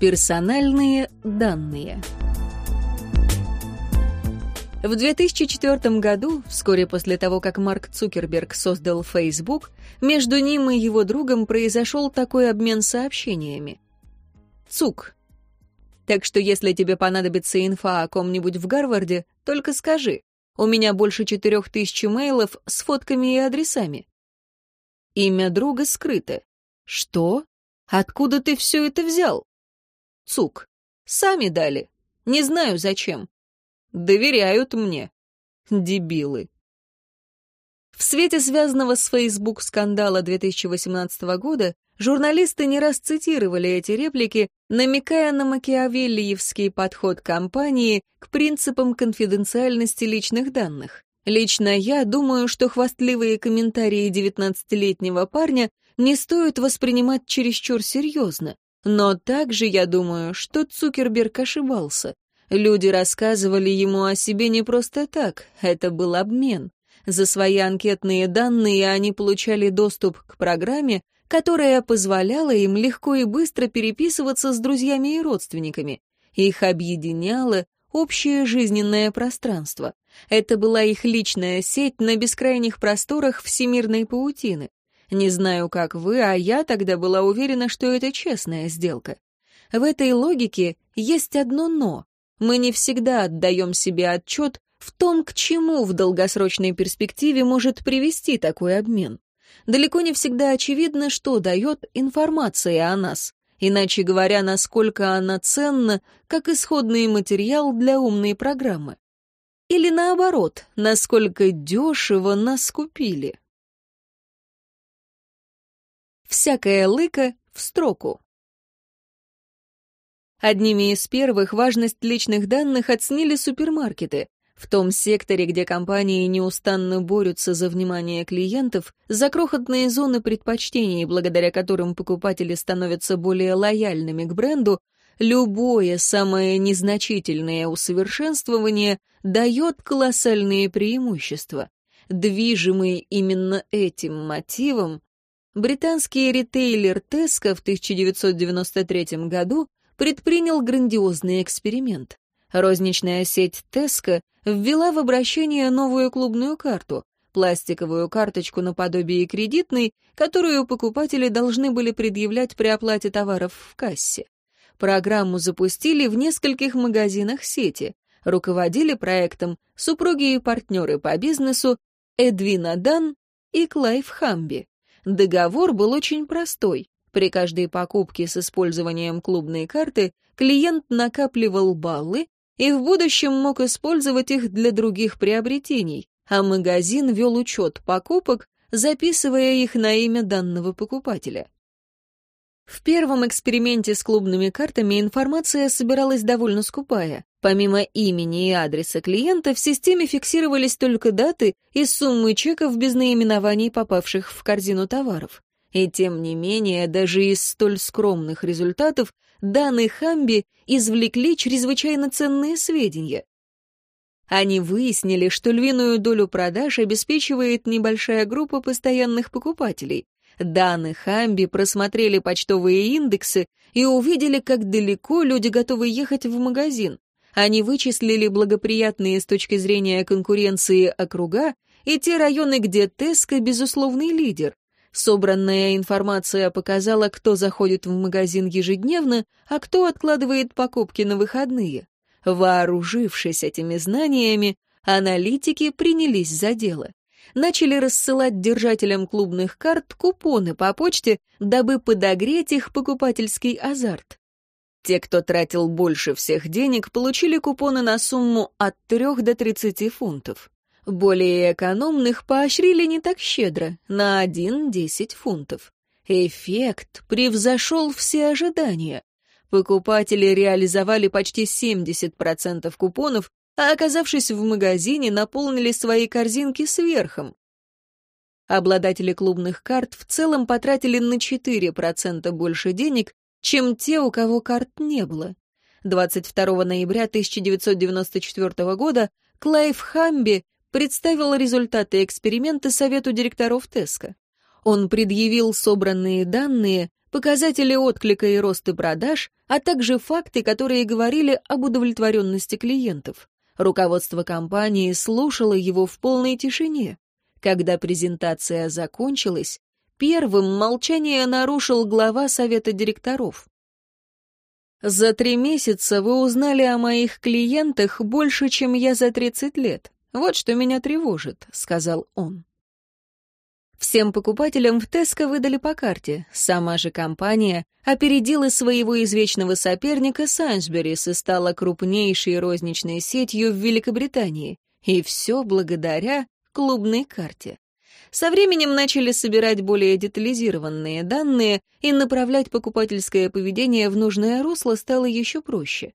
Персональные данные. В 2004 году, вскоре после того, как Марк Цукерберг создал Facebook, между ним и его другом произошел такой обмен сообщениями. Цук. Так что если тебе понадобится инфа о ком-нибудь в Гарварде, только скажи. У меня больше четырех тысяч мейлов с фотками и адресами. Имя друга скрыто. Что? Откуда ты все это взял? Цук. Сами дали. Не знаю зачем. Доверяют мне. Дебилы. В свете связанного с Facebook скандала 2018 года журналисты не раз цитировали эти реплики, намекая на макиавеллиевский подход компании к принципам конфиденциальности личных данных. Лично я думаю, что хвастливые комментарии 19-летнего парня не стоит воспринимать чересчур серьезно. Но также я думаю, что Цукерберг ошибался. Люди рассказывали ему о себе не просто так, это был обмен. За свои анкетные данные они получали доступ к программе, которая позволяла им легко и быстро переписываться с друзьями и родственниками. Их объединяло общее жизненное пространство. Это была их личная сеть на бескрайних просторах всемирной паутины. Не знаю, как вы, а я тогда была уверена, что это честная сделка. В этой логике есть одно «но». Мы не всегда отдаем себе отчет в том, к чему в долгосрочной перспективе может привести такой обмен. Далеко не всегда очевидно, что дает информация о нас, иначе говоря, насколько она ценна, как исходный материал для умной программы. Или наоборот, насколько дешево нас купили всякая лыка в строку. Одними из первых важность личных данных оценили супермаркеты. В том секторе, где компании неустанно борются за внимание клиентов, за крохотные зоны предпочтений, благодаря которым покупатели становятся более лояльными к бренду, любое самое незначительное усовершенствование дает колоссальные преимущества. Движимый именно этим мотивом, британский ритейлер Tesco в 1993 году предпринял грандиозный эксперимент. Розничная сеть Tesco ввела в обращение новую клубную карту, пластиковую карточку наподобие кредитной, которую покупатели должны были предъявлять при оплате товаров в кассе. Программу запустили в нескольких магазинах сети. Руководили проектом супруги и партнеры по бизнесу Эдвина Дан и Клайв Хамби. Договор был очень простой. При каждой покупке с использованием клубной карты клиент накапливал баллы и в будущем мог использовать их для других приобретений, а магазин вел учет покупок, записывая их на имя данного покупателя. В первом эксперименте с клубными картами информация собиралась довольно скупая. Помимо имени и адреса клиента в системе фиксировались только даты и суммы чеков без наименований попавших в корзину товаров. И тем не менее, даже из столь скромных результатов данные Хамби извлекли чрезвычайно ценные сведения. Они выяснили, что львиную долю продаж обеспечивает небольшая группа постоянных покупателей. Данные Хамби просмотрели почтовые индексы и увидели, как далеко люди готовы ехать в магазин. Они вычислили благоприятные с точки зрения конкуренции округа и те районы, где Теска — безусловный лидер. Собранная информация показала, кто заходит в магазин ежедневно, а кто откладывает покупки на выходные. Вооружившись этими знаниями, аналитики принялись за дело. Начали рассылать держателям клубных карт купоны по почте, дабы подогреть их покупательский азарт. Те, кто тратил больше всех денег, получили купоны на сумму от 3 до 30 фунтов. Более экономных поощрили не так щедро, на 1-10 фунтов. Эффект превзошел все ожидания. Покупатели реализовали почти 70% купонов, а оказавшись в магазине, наполнили свои корзинки сверхом. Обладатели клубных карт в целом потратили на 4% больше денег, чем те, у кого карт не было. 22 ноября 1994 года Клайв Хамби представил результаты эксперимента Совету директоров Теска. Он предъявил собранные данные, показатели отклика и роста продаж, а также факты, которые говорили об удовлетворенности клиентов. Руководство компании слушало его в полной тишине. Когда презентация закончилась, первым молчание нарушил глава совета директоров. «За три месяца вы узнали о моих клиентах больше, чем я за 30 лет. Вот что меня тревожит», — сказал он. Всем покупателям в Теско выдали по карте. Сама же компания опередила своего извечного соперника Сайнсберис и стала крупнейшей розничной сетью в Великобритании. И все благодаря клубной карте. Со временем начали собирать более детализированные данные, и направлять покупательское поведение в нужное русло стало еще проще.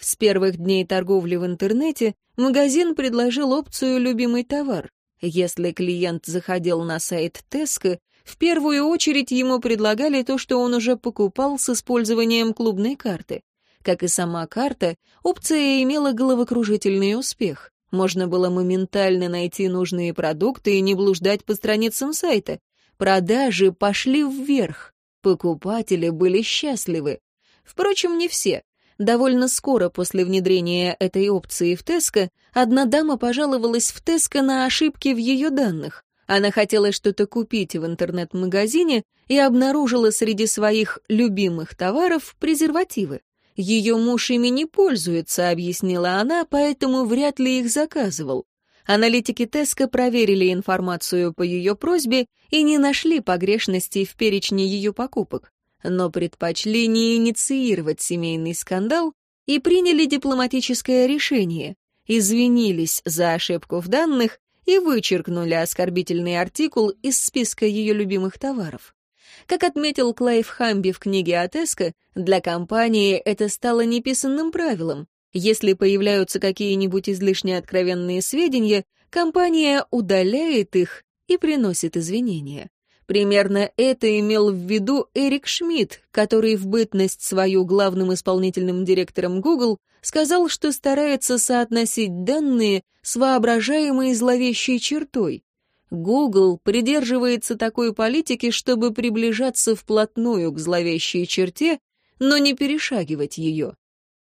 С первых дней торговли в интернете магазин предложил опцию «Любимый товар», если клиент заходил на сайт Теска, в первую очередь ему предлагали то, что он уже покупал с использованием клубной карты. Как и сама карта, опция имела головокружительный успех. Можно было моментально найти нужные продукты и не блуждать по страницам сайта. Продажи пошли вверх. Покупатели были счастливы. Впрочем, не все. Довольно скоро после внедрения этой опции в Теско одна дама пожаловалась в Теско на ошибки в ее данных. Она хотела что-то купить в интернет-магазине и обнаружила среди своих любимых товаров презервативы. Ее муж ими не пользуется, объяснила она, поэтому вряд ли их заказывал. Аналитики Теска проверили информацию по ее просьбе и не нашли погрешностей в перечне ее покупок но предпочли не инициировать семейный скандал и приняли дипломатическое решение, извинились за ошибку в данных и вычеркнули оскорбительный артикул из списка ее любимых товаров. Как отметил Клайв Хамби в книге о Tesco, для компании это стало неписанным правилом. Если появляются какие-нибудь излишне откровенные сведения, компания удаляет их и приносит извинения. Примерно это имел в виду Эрик Шмидт, который в бытность свою главным исполнительным директором Google сказал, что старается соотносить данные с воображаемой зловещей чертой. Google придерживается такой политики, чтобы приближаться вплотную к зловещей черте, но не перешагивать ее.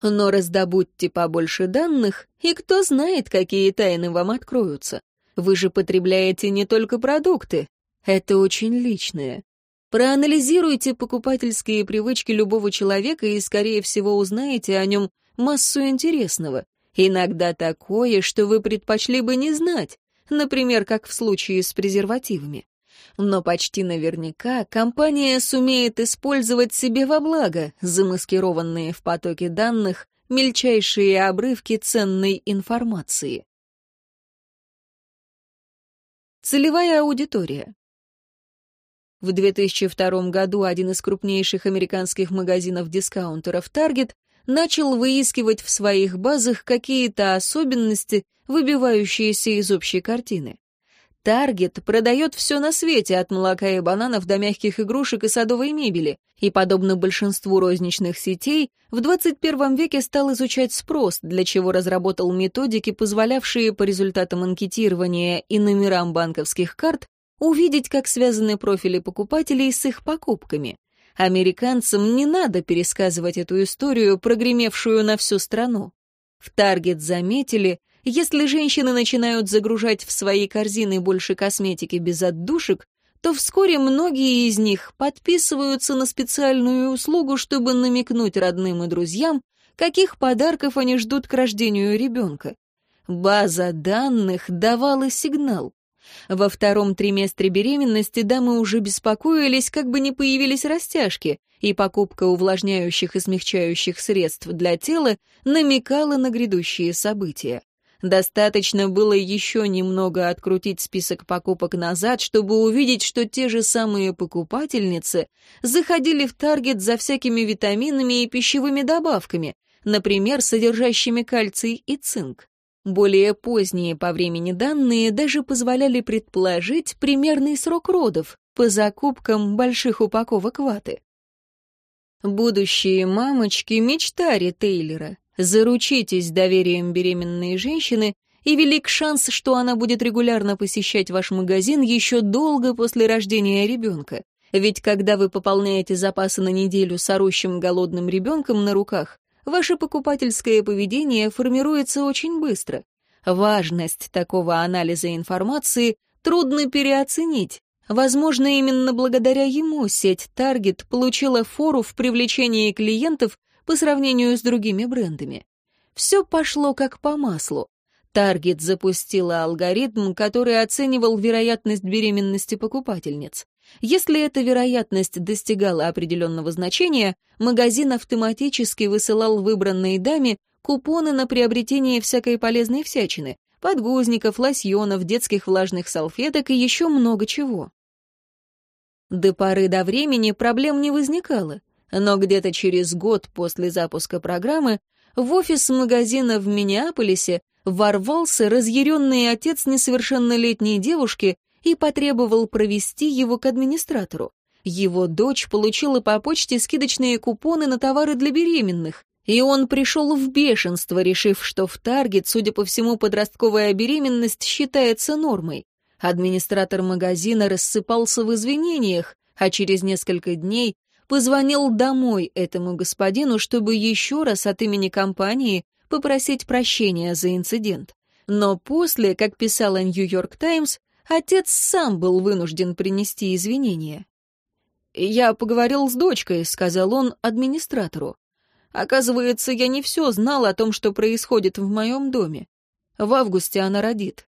Но раздобудьте побольше данных, и кто знает, какие тайны вам откроются. Вы же потребляете не только продукты, это очень личное. Проанализируйте покупательские привычки любого человека и, скорее всего, узнаете о нем массу интересного. Иногда такое, что вы предпочли бы не знать, например, как в случае с презервативами. Но почти наверняка компания сумеет использовать себе во благо замаскированные в потоке данных мельчайшие обрывки ценной информации. Целевая аудитория. В 2002 году один из крупнейших американских магазинов-дискаунтеров Target начал выискивать в своих базах какие-то особенности, выбивающиеся из общей картины. Target продает все на свете, от молока и бананов до мягких игрушек и садовой мебели, и, подобно большинству розничных сетей, в 21 веке стал изучать спрос, для чего разработал методики, позволявшие по результатам анкетирования и номерам банковских карт увидеть, как связаны профили покупателей с их покупками. Американцам не надо пересказывать эту историю, прогремевшую на всю страну. В Таргет заметили, если женщины начинают загружать в свои корзины больше косметики без отдушек, то вскоре многие из них подписываются на специальную услугу, чтобы намекнуть родным и друзьям, каких подарков они ждут к рождению ребенка. База данных давала сигнал. Во втором триместре беременности дамы уже беспокоились, как бы не появились растяжки, и покупка увлажняющих и смягчающих средств для тела намекала на грядущие события. Достаточно было еще немного открутить список покупок назад, чтобы увидеть, что те же самые покупательницы заходили в Таргет за всякими витаминами и пищевыми добавками, например, содержащими кальций и цинк. Более поздние по времени данные даже позволяли предположить примерный срок родов по закупкам больших упаковок ваты. Будущие мамочки — мечта ритейлера. Заручитесь доверием беременной женщины, и велик шанс, что она будет регулярно посещать ваш магазин еще долго после рождения ребенка. Ведь когда вы пополняете запасы на неделю с орущим голодным ребенком на руках, ваше покупательское поведение формируется очень быстро. Важность такого анализа информации трудно переоценить. Возможно, именно благодаря ему сеть Target получила фору в привлечении клиентов по сравнению с другими брендами. Все пошло как по маслу. Target запустила алгоритм, который оценивал вероятность беременности покупательниц. Если эта вероятность достигала определенного значения, магазин автоматически высылал выбранной даме купоны на приобретение всякой полезной всячины, подгузников, лосьонов, детских влажных салфеток и еще много чего. До поры до времени проблем не возникало, но где-то через год после запуска программы в офис магазина в Миннеаполисе ворвался разъяренный отец несовершеннолетней девушки и потребовал провести его к администратору. Его дочь получила по почте скидочные купоны на товары для беременных, и он пришел в бешенство, решив, что в Таргет, судя по всему, подростковая беременность считается нормой. Администратор магазина рассыпался в извинениях, а через несколько дней позвонил домой этому господину, чтобы еще раз от имени компании попросить прощения за инцидент. Но после, как писала Нью-Йорк Таймс, отец сам был вынужден принести извинения. «Я поговорил с дочкой», — сказал он администратору. «Оказывается, я не все знал о том, что происходит в моем доме. В августе она родит.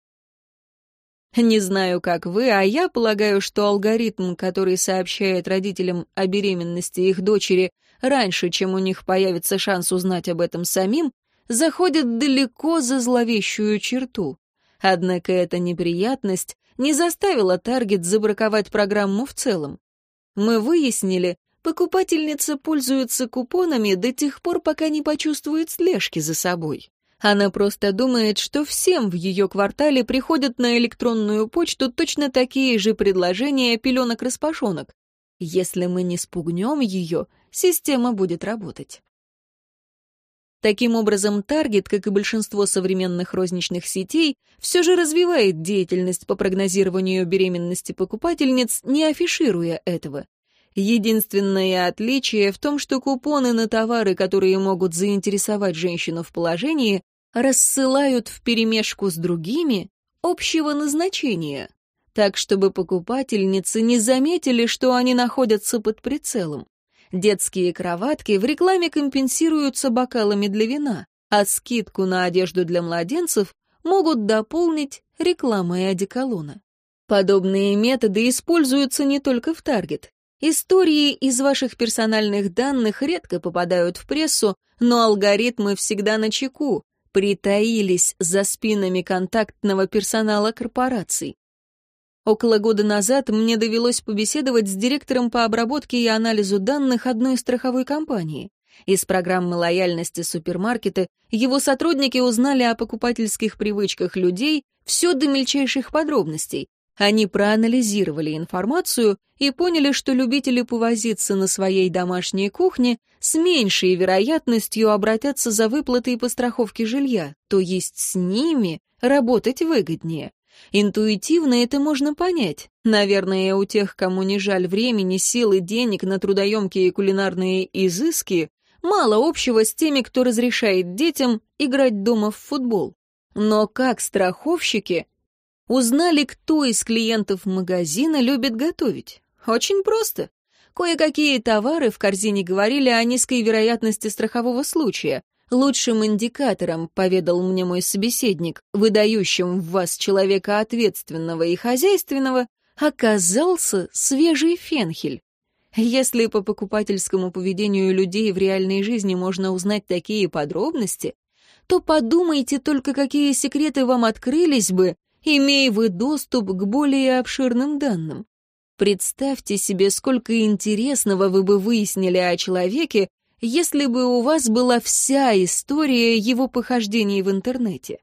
Не знаю, как вы, а я полагаю, что алгоритм, который сообщает родителям о беременности их дочери раньше, чем у них появится шанс узнать об этом самим, заходит далеко за зловещую черту. Однако эта неприятность не заставила Таргет забраковать программу в целом. Мы выяснили, покупательница пользуется купонами до тех пор, пока не почувствует слежки за собой. Она просто думает, что всем в ее квартале приходят на электронную почту точно такие же предложения пеленок-распашонок. Если мы не спугнем ее, система будет работать. Таким образом, Target, как и большинство современных розничных сетей, все же развивает деятельность по прогнозированию беременности покупательниц, не афишируя этого. Единственное отличие в том, что купоны на товары, которые могут заинтересовать женщину в положении, рассылают вперемешку с другими общего назначения, так чтобы покупательницы не заметили, что они находятся под прицелом. Детские кроватки в рекламе компенсируются бокалами для вина, а скидку на одежду для младенцев могут дополнить рекламой одеколона. Подобные методы используются не только в Таргет. Истории из ваших персональных данных редко попадают в прессу, но алгоритмы всегда на чеку, притаились за спинами контактного персонала корпораций. Около года назад мне довелось побеседовать с директором по обработке и анализу данных одной страховой компании. Из программы лояльности супермаркета его сотрудники узнали о покупательских привычках людей все до мельчайших подробностей, они проанализировали информацию и поняли, что любители повозиться на своей домашней кухне с меньшей вероятностью обратятся за выплатой по страховке жилья, то есть с ними работать выгоднее. Интуитивно это можно понять. Наверное, у тех, кому не жаль времени, сил и денег на трудоемкие кулинарные изыски, мало общего с теми, кто разрешает детям играть дома в футбол. Но как страховщики Узнали, кто из клиентов магазина любит готовить. Очень просто. Кое-какие товары в корзине говорили о низкой вероятности страхового случая. Лучшим индикатором, поведал мне мой собеседник, выдающим в вас человека ответственного и хозяйственного, оказался свежий фенхель. Если по покупательскому поведению людей в реальной жизни можно узнать такие подробности, то подумайте только, какие секреты вам открылись бы, имея вы доступ к более обширным данным. Представьте себе, сколько интересного вы бы выяснили о человеке, если бы у вас была вся история его похождений в интернете.